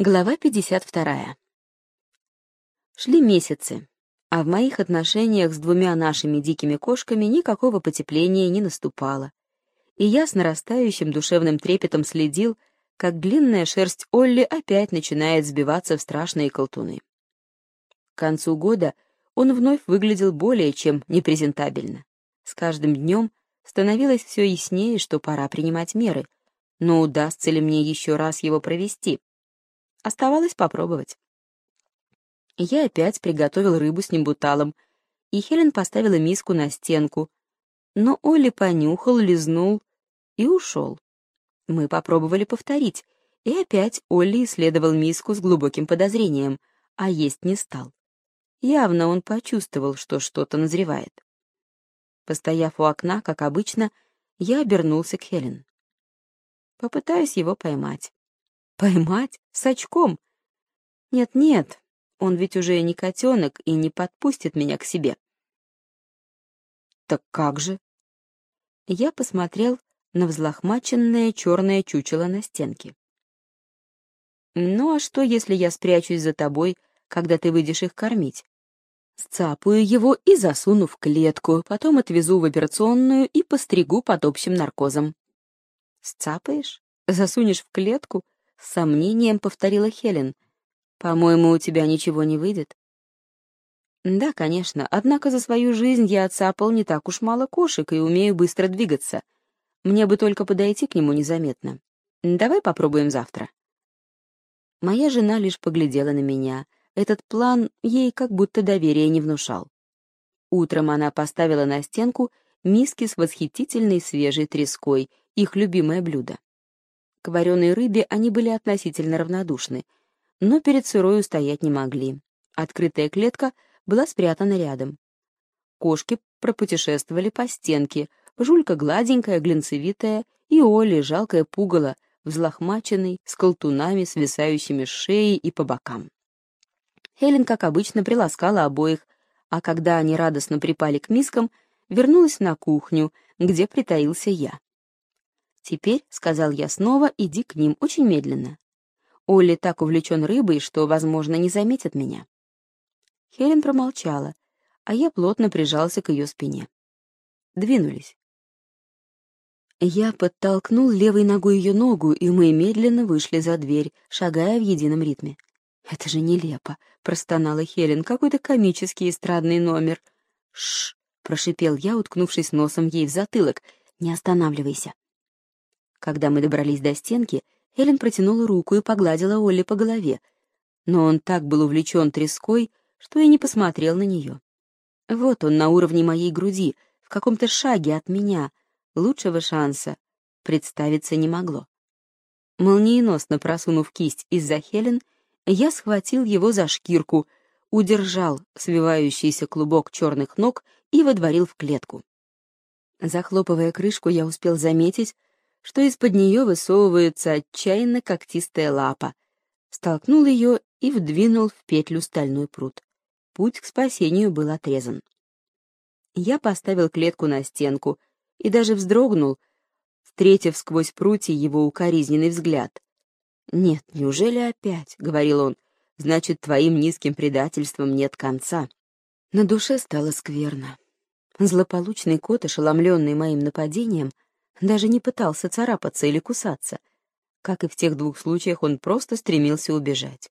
Глава 52. Шли месяцы, а в моих отношениях с двумя нашими дикими кошками никакого потепления не наступало, и я с нарастающим душевным трепетом следил, как длинная шерсть Олли опять начинает сбиваться в страшные колтуны. К концу года он вновь выглядел более чем непрезентабельно. С каждым днем становилось все яснее, что пора принимать меры, но удастся ли мне еще раз его провести? Оставалось попробовать. Я опять приготовил рыбу с нембуталом, и Хелен поставила миску на стенку. Но Олли понюхал, лизнул и ушел. Мы попробовали повторить, и опять Олли исследовал миску с глубоким подозрением, а есть не стал. Явно он почувствовал, что что-то назревает. Постояв у окна, как обычно, я обернулся к Хелен. Попытаюсь его поймать. Поймать? С очком? Нет-нет, он ведь уже не котенок и не подпустит меня к себе. Так как же? Я посмотрел на взлохмаченное черное чучело на стенке. Ну а что, если я спрячусь за тобой, когда ты выйдешь их кормить? Сцапаю его и засуну в клетку, потом отвезу в операционную и постригу под общим наркозом. Сцапаешь? Засунешь в клетку? С сомнением повторила Хелен. «По-моему, у тебя ничего не выйдет». «Да, конечно, однако за свою жизнь я отцапал не так уж мало кошек и умею быстро двигаться. Мне бы только подойти к нему незаметно. Давай попробуем завтра». Моя жена лишь поглядела на меня. Этот план ей как будто доверия не внушал. Утром она поставила на стенку миски с восхитительной свежей треской, их любимое блюдо. К вареной рыбе они были относительно равнодушны, но перед сырой устоять не могли. Открытая клетка была спрятана рядом. Кошки пропутешествовали по стенке, жулька гладенькая, глинцевитая, и Оля жалкое пугало, взлохмаченный, с колтунами, свисающими с шеи и по бокам. Хелен, как обычно, приласкала обоих, а когда они радостно припали к мискам, вернулась на кухню, где притаился я. «Теперь», — сказал я снова, — «иди к ним очень медленно». Олли так увлечен рыбой, что, возможно, не заметит меня. Хелен промолчала, а я плотно прижался к ее спине. Двинулись. Я подтолкнул левой ногой ее ногу, и мы медленно вышли за дверь, шагая в едином ритме. «Это же нелепо», — простонала Хелен, — «какой-то комический эстрадный номер». «Шш», — прошипел я, уткнувшись носом ей в затылок, — «не останавливайся». Когда мы добрались до стенки, Эллен протянула руку и погладила Олли по голове, но он так был увлечен треской, что и не посмотрел на нее. Вот он на уровне моей груди, в каком-то шаге от меня, лучшего шанса представиться не могло. Молниеносно просунув кисть из-за Хелен, я схватил его за шкирку, удержал свивающийся клубок черных ног и водворил в клетку. Захлопывая крышку, я успел заметить, что из-под нее высовывается отчаянно когтистая лапа. Столкнул ее и вдвинул в петлю стальной пруд. Путь к спасению был отрезан. Я поставил клетку на стенку и даже вздрогнул, встретив сквозь прутья его укоризненный взгляд. «Нет, неужели опять?» — говорил он. «Значит, твоим низким предательством нет конца». На душе стало скверно. Злополучный кот, ошеломленный моим нападением, — даже не пытался царапаться или кусаться. Как и в тех двух случаях, он просто стремился убежать.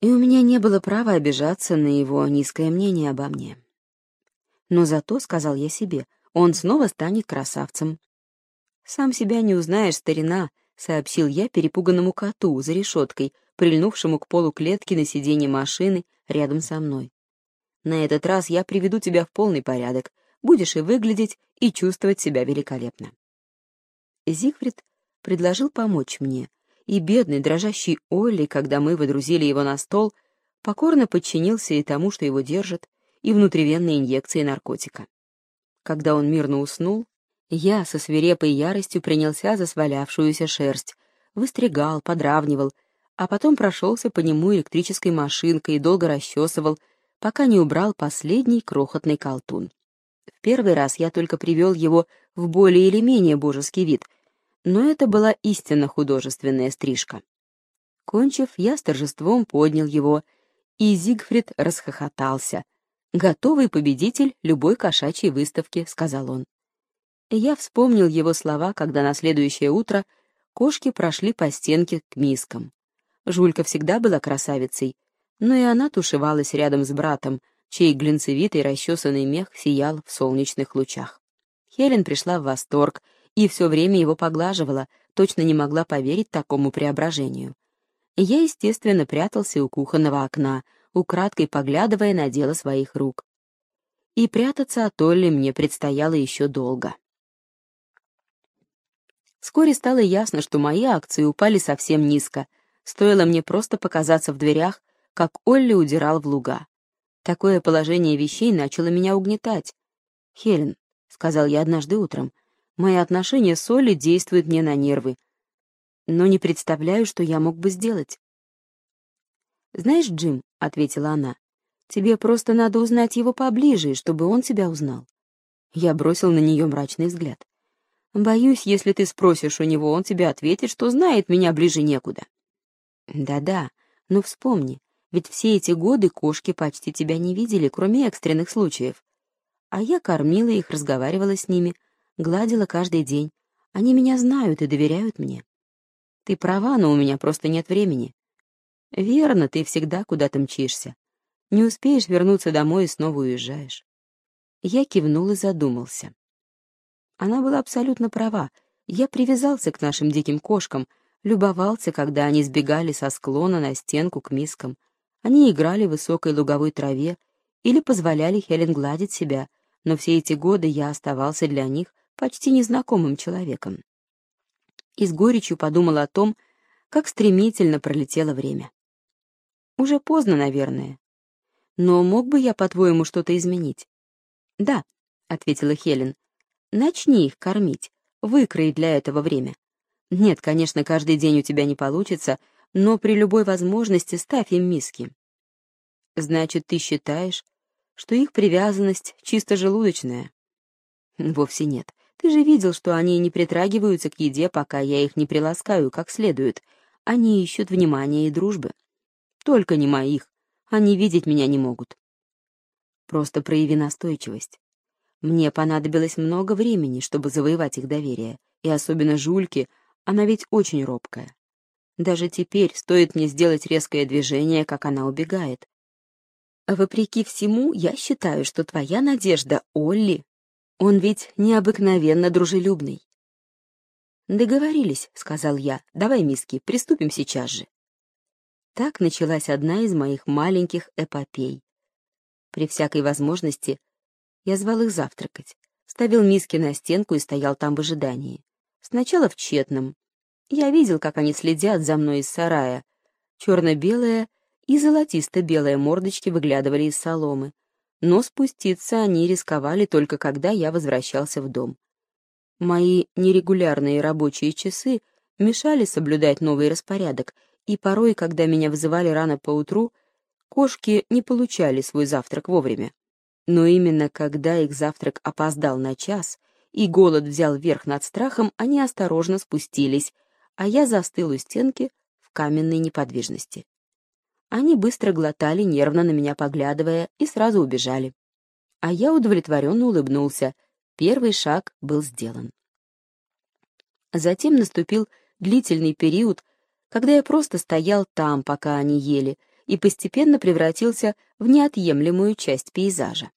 И у меня не было права обижаться на его низкое мнение обо мне. Но зато, — сказал я себе, — он снова станет красавцем. «Сам себя не узнаешь, старина», — сообщил я перепуганному коту за решеткой, прильнувшему к полу клетки на сиденье машины рядом со мной. «На этот раз я приведу тебя в полный порядок, будешь и выглядеть, и чувствовать себя великолепно. Зигфрид предложил помочь мне, и бедный дрожащий Олли, когда мы водрузили его на стол, покорно подчинился и тому, что его держат, и внутривенной инъекции наркотика. Когда он мирно уснул, я со свирепой яростью принялся за свалявшуюся шерсть, выстригал, подравнивал, а потом прошелся по нему электрической машинкой и долго расчесывал, пока не убрал последний крохотный колтун. В первый раз я только привел его в более или менее божеский вид, но это была истинно художественная стрижка. Кончив, я с торжеством поднял его, и Зигфрид расхохотался. «Готовый победитель любой кошачьей выставки», — сказал он. Я вспомнил его слова, когда на следующее утро кошки прошли по стенке к мискам. Жулька всегда была красавицей, но и она тушевалась рядом с братом, чей глинцевитый расчесанный мех сиял в солнечных лучах. Хелен пришла в восторг и все время его поглаживала, точно не могла поверить такому преображению. Я, естественно, прятался у кухонного окна, украдкой поглядывая на дело своих рук. И прятаться от Олли мне предстояло еще долго. Вскоре стало ясно, что мои акции упали совсем низко. Стоило мне просто показаться в дверях, как Олли удирал в луга. Такое положение вещей начало меня угнетать. «Хелен», — сказал я однажды утром, — «мои отношения с Олли действуют мне на нервы, но не представляю, что я мог бы сделать». «Знаешь, Джим», — ответила она, — «тебе просто надо узнать его поближе, чтобы он тебя узнал». Я бросил на нее мрачный взгляд. Боюсь, если ты спросишь у него, он тебе ответит, что знает меня ближе некуда. Да-да, но вспомни, ведь все эти годы кошки почти тебя не видели, кроме экстренных случаев. А я кормила их, разговаривала с ними, гладила каждый день. Они меня знают и доверяют мне. Ты права, но у меня просто нет времени. Верно, ты всегда куда-то мчишься. Не успеешь вернуться домой и снова уезжаешь. Я кивнул и задумался. Она была абсолютно права. Я привязался к нашим диким кошкам, любовался, когда они сбегали со склона на стенку к мискам. Они играли в высокой луговой траве или позволяли Хелен гладить себя, но все эти годы я оставался для них почти незнакомым человеком. И с горечью подумал о том, как стремительно пролетело время. Уже поздно, наверное. Но мог бы я, по-твоему, что-то изменить? Да, ответила Хелен. Начни их кормить, выкрои для этого время. Нет, конечно, каждый день у тебя не получится, но при любой возможности ставь им миски. Значит, ты считаешь, что их привязанность чисто желудочная? Вовсе нет. Ты же видел, что они не притрагиваются к еде, пока я их не приласкаю как следует. Они ищут внимания и дружбы. Только не моих. Они видеть меня не могут. Просто прояви настойчивость. Мне понадобилось много времени, чтобы завоевать их доверие, и особенно Жульке, она ведь очень робкая. Даже теперь стоит мне сделать резкое движение, как она убегает. Вопреки всему, я считаю, что твоя надежда — Олли. Он ведь необыкновенно дружелюбный. «Договорились», — сказал я. «Давай, миски, приступим сейчас же». Так началась одна из моих маленьких эпопей. При всякой возможности я звал их завтракать, ставил миски на стенку и стоял там в ожидании. Сначала в тщетном. Я видел, как они следят за мной из сарая. Черно-белая и золотисто-белые мордочки выглядывали из соломы. Но спуститься они рисковали только когда я возвращался в дом. Мои нерегулярные рабочие часы мешали соблюдать новый распорядок, и порой, когда меня вызывали рано поутру, кошки не получали свой завтрак вовремя. Но именно когда их завтрак опоздал на час, и голод взял верх над страхом, они осторожно спустились, а я застыл у стенки в каменной неподвижности. Они быстро глотали, нервно на меня поглядывая, и сразу убежали. А я удовлетворенно улыбнулся. Первый шаг был сделан. Затем наступил длительный период, когда я просто стоял там, пока они ели, и постепенно превратился в неотъемлемую часть пейзажа.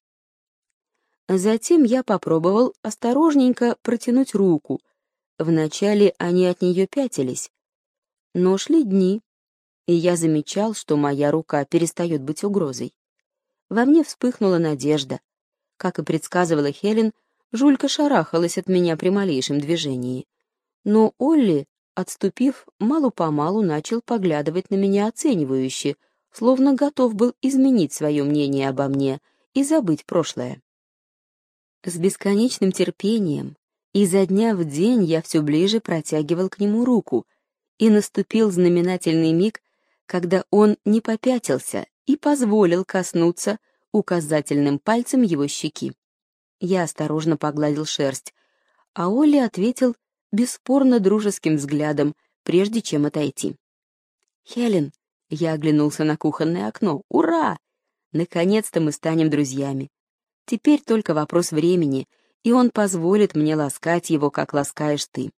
Затем я попробовал осторожненько протянуть руку. Вначале они от нее пятились. Но шли дни, и я замечал, что моя рука перестает быть угрозой. Во мне вспыхнула надежда. Как и предсказывала Хелен, Жулька шарахалась от меня при малейшем движении. Но Олли, отступив, мало-помалу начал поглядывать на меня оценивающе, словно готов был изменить свое мнение обо мне и забыть прошлое. С бесконечным терпением, изо дня в день я все ближе протягивал к нему руку, и наступил знаменательный миг, когда он не попятился и позволил коснуться указательным пальцем его щеки. Я осторожно погладил шерсть, а Олли ответил бесспорно дружеским взглядом, прежде чем отойти. «Хелен!» — я оглянулся на кухонное окно. «Ура! Наконец-то мы станем друзьями. Теперь только вопрос времени, и он позволит мне ласкать его, как ласкаешь ты».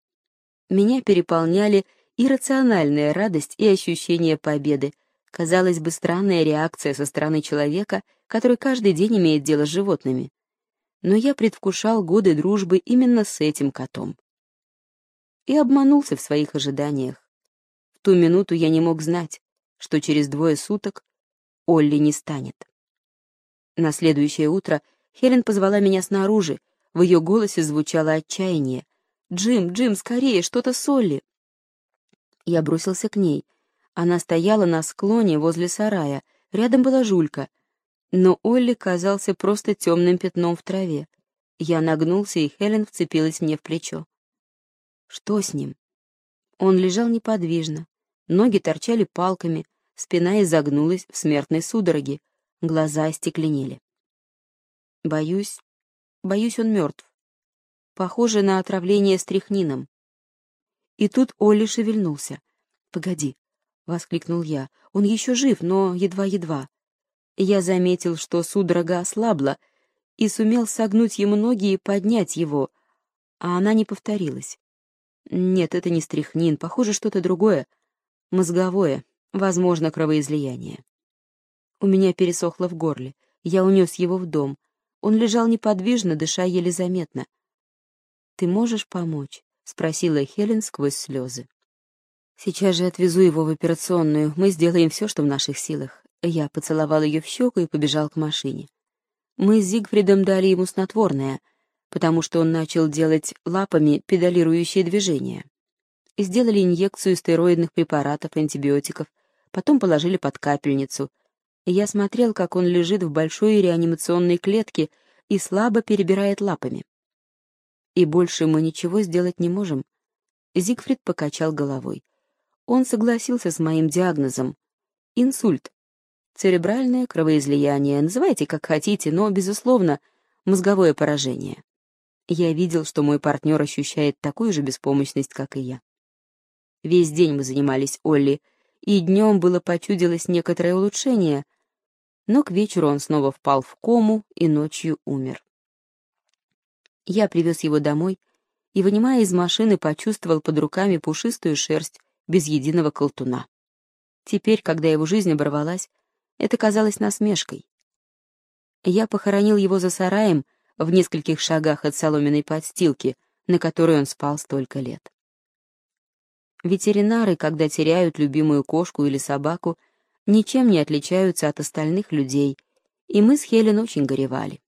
Меня переполняли иррациональная радость и ощущение победы. Казалось бы, странная реакция со стороны человека, который каждый день имеет дело с животными. Но я предвкушал годы дружбы именно с этим котом. И обманулся в своих ожиданиях. В ту минуту я не мог знать, что через двое суток Олли не станет. На следующее утро Хелен позвала меня снаружи, в ее голосе звучало отчаяние. «Джим, Джим, скорее, что-то с Олли!» Я бросился к ней. Она стояла на склоне возле сарая, рядом была Жулька. Но Олли казался просто темным пятном в траве. Я нагнулся, и Хелен вцепилась мне в плечо. Что с ним? Он лежал неподвижно. Ноги торчали палками, спина изогнулась в смертной судороге, глаза остекленели. Боюсь, боюсь, он мертв. Похоже на отравление стрихнином. И тут Олли шевельнулся. «Погоди», — воскликнул я, — «он еще жив, но едва-едва». Я заметил, что судорога ослабла, и сумел согнуть ему ноги и поднять его, а она не повторилась. Нет, это не стряхнин, похоже, что-то другое, мозговое, возможно, кровоизлияние. У меня пересохло в горле, я унес его в дом. Он лежал неподвижно, дыша еле заметно. «Ты можешь помочь?» — спросила Хелен сквозь слезы. «Сейчас же отвезу его в операционную. Мы сделаем все, что в наших силах». Я поцеловал ее в щеку и побежал к машине. Мы с Зигфридом дали ему снотворное, потому что он начал делать лапами педалирующие движения. Сделали инъекцию стероидных препаратов, антибиотиков, потом положили под капельницу. Я смотрел, как он лежит в большой реанимационной клетке и слабо перебирает лапами. И больше мы ничего сделать не можем. Зигфрид покачал головой. Он согласился с моим диагнозом. Инсульт. Церебральное кровоизлияние. Называйте как хотите, но, безусловно, мозговое поражение. Я видел, что мой партнер ощущает такую же беспомощность, как и я. Весь день мы занимались Олли, и днем было почудилось некоторое улучшение, но к вечеру он снова впал в кому и ночью умер. Я привез его домой и, вынимая из машины, почувствовал под руками пушистую шерсть без единого колтуна. Теперь, когда его жизнь оборвалась, это казалось насмешкой. Я похоронил его за сараем в нескольких шагах от соломенной подстилки, на которой он спал столько лет. Ветеринары, когда теряют любимую кошку или собаку, ничем не отличаются от остальных людей, и мы с Хелен очень горевали.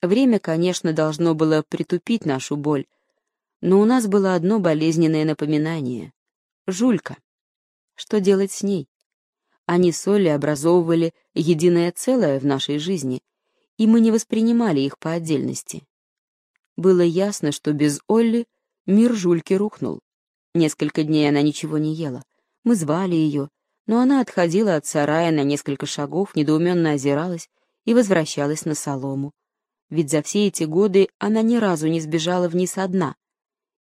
Время, конечно, должно было притупить нашу боль, но у нас было одно болезненное напоминание — Жулька. Что делать с ней? Они с Олли образовывали единое целое в нашей жизни, и мы не воспринимали их по отдельности. Было ясно, что без Олли мир Жульки рухнул. Несколько дней она ничего не ела. Мы звали ее, но она отходила от сарая на несколько шагов, недоуменно озиралась и возвращалась на солому ведь за все эти годы она ни разу не сбежала вниз одна.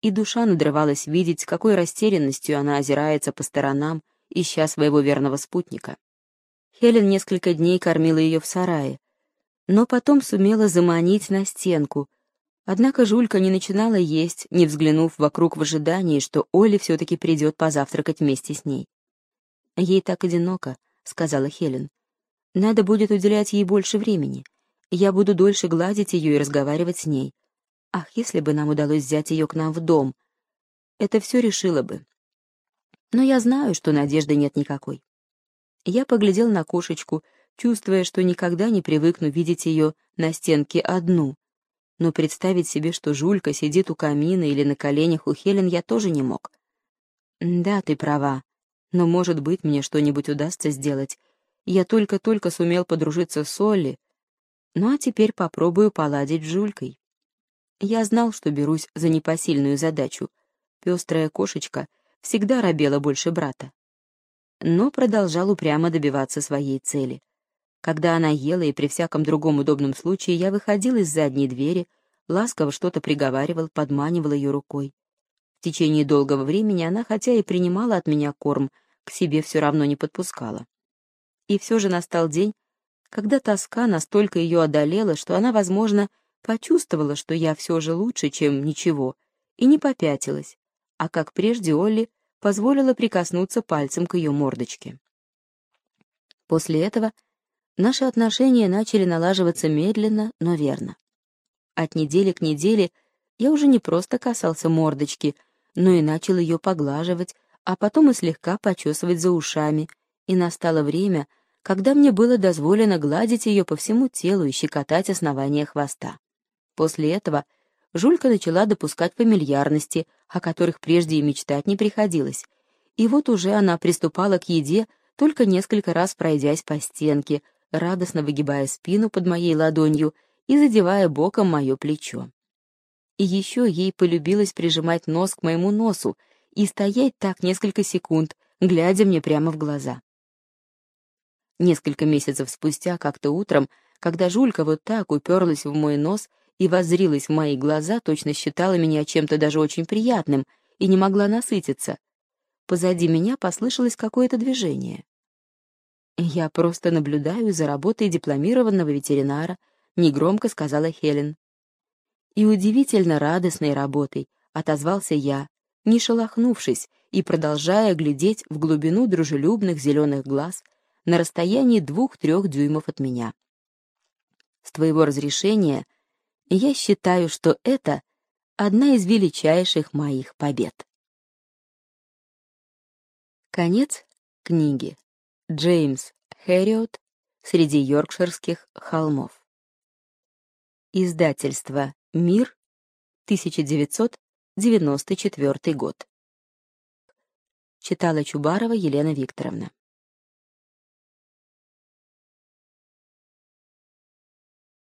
И душа надрывалась видеть, какой растерянностью она озирается по сторонам, ища своего верного спутника. Хелен несколько дней кормила ее в сарае, но потом сумела заманить на стенку. Однако Жулька не начинала есть, не взглянув вокруг в ожидании, что Оля все-таки придет позавтракать вместе с ней. «Ей так одиноко», — сказала Хелен. «Надо будет уделять ей больше времени я буду дольше гладить ее и разговаривать с ней. Ах, если бы нам удалось взять ее к нам в дом. Это все решило бы. Но я знаю, что надежды нет никакой. Я поглядел на кошечку, чувствуя, что никогда не привыкну видеть ее на стенке одну. Но представить себе, что Жулька сидит у камина или на коленях у Хелен, я тоже не мог. Да, ты права. Но, может быть, мне что-нибудь удастся сделать. Я только-только сумел подружиться с Олли, ну а теперь попробую поладить с Жулькой. Я знал, что берусь за непосильную задачу. Пестрая кошечка всегда робела больше брата. Но продолжал упрямо добиваться своей цели. Когда она ела и при всяком другом удобном случае, я выходил из задней двери, ласково что-то приговаривал, подманивал ее рукой. В течение долгого времени она, хотя и принимала от меня корм, к себе все равно не подпускала. И все же настал день, когда тоска настолько ее одолела, что она, возможно, почувствовала, что я все же лучше, чем ничего, и не попятилась, а как прежде Олли позволила прикоснуться пальцем к ее мордочке. После этого наши отношения начали налаживаться медленно, но верно. От недели к неделе я уже не просто касался мордочки, но и начал ее поглаживать, а потом и слегка почесывать за ушами, и настало время, когда мне было дозволено гладить ее по всему телу и щекотать основание хвоста. После этого Жулька начала допускать фамильярности, о которых прежде и мечтать не приходилось, и вот уже она приступала к еде, только несколько раз пройдясь по стенке, радостно выгибая спину под моей ладонью и задевая боком мое плечо. И еще ей полюбилось прижимать нос к моему носу и стоять так несколько секунд, глядя мне прямо в глаза. Несколько месяцев спустя, как-то утром, когда Жулька вот так уперлась в мой нос и воззрилась в мои глаза, точно считала меня чем-то даже очень приятным и не могла насытиться, позади меня послышалось какое-то движение. «Я просто наблюдаю за работой дипломированного ветеринара», — негромко сказала Хелен. «И удивительно радостной работой», — отозвался я, не шелохнувшись и продолжая глядеть в глубину дружелюбных зеленых глаз — на расстоянии двух-трех дюймов от меня. С твоего разрешения я считаю, что это одна из величайших моих побед. Конец книги. Джеймс Хэриот «Среди йоркширских холмов». Издательство «Мир», 1994 год. Читала Чубарова Елена Викторовна.